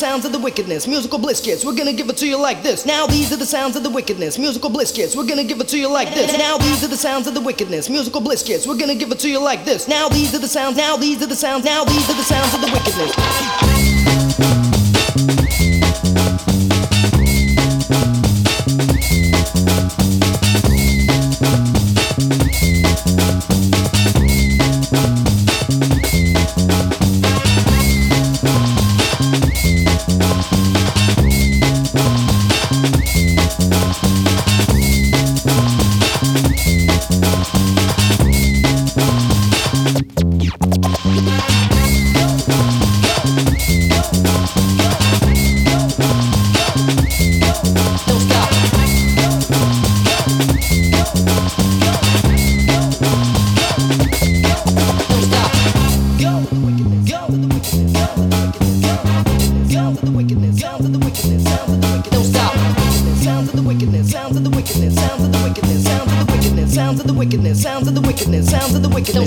sounds of the wickedness. Musical bliss kids. we're gonna give it to you like this. Now these are the sounds of the wickedness. Musical bliss kids. we're gonna give it to you like this. Now these are the sounds of the wickedness. Musical bliss kids. we're gonna give it to you like this. Now these are the sounds, now these are the sounds, now these are the sounds of the wickedness.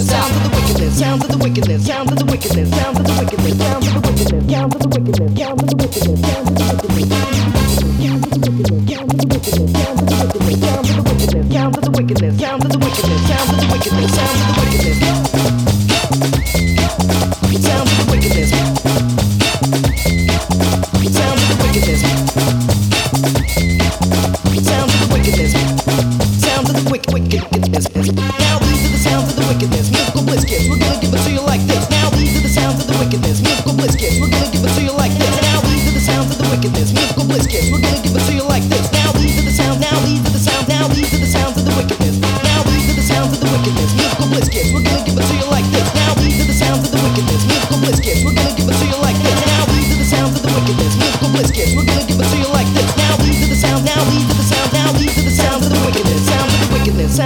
Stop. Sounds of the wickedness. Sounds of the wickedness. Sounds of the wickedness. Wickedness, sounds of the wick wickedness. Now these are the sounds of the wickedness, musical bliss kits. We're gonna give it to you like this. Now these are the sounds of the wickedness, musical bliss kits. We're gonna give it to you like this. Now these are the sounds of the wickedness, musical bliss kits. We're gonna give it to you like this. Now these are the sounds. Now these are the sounds. Now these are the sounds of the wickedness. Now these are the sounds of the wickedness, musical bliss kits. We're gonna give it to you like this. Now these are the sounds of the wickedness, musical bliss kits. We're gonna give it to you like this.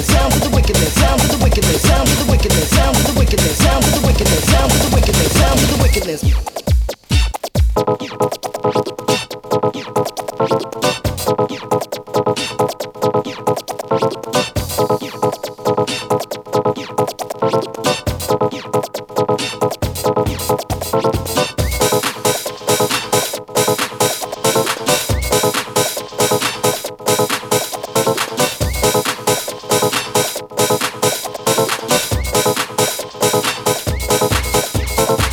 wickedness, sounds of the wickedness, sounds of the wickedness, sounds of the wickedness, sounds of the wickedness, sounds of the wickedness, sounds of the wickedness, sounds of the wickedness.